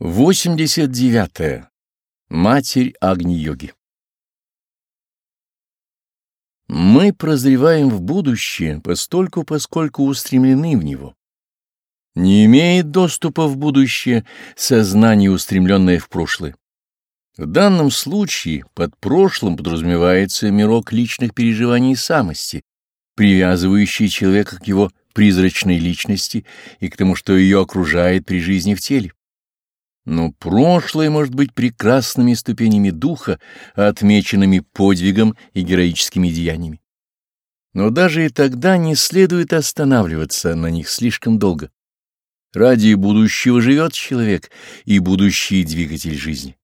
89. -е. Матерь Агни-йоги Мы прозреваем в будущее постольку, поскольку устремлены в него. Не имеет доступа в будущее сознание, устремленное в прошлое. В данном случае под прошлым подразумевается мирок личных переживаний и самости, привязывающий человека к его призрачной личности и к тому, что ее окружает при жизни в теле. Но прошлое может быть прекрасными ступенями духа, отмеченными подвигом и героическими деяниями. Но даже и тогда не следует останавливаться на них слишком долго. Ради будущего живет человек и будущий двигатель жизни.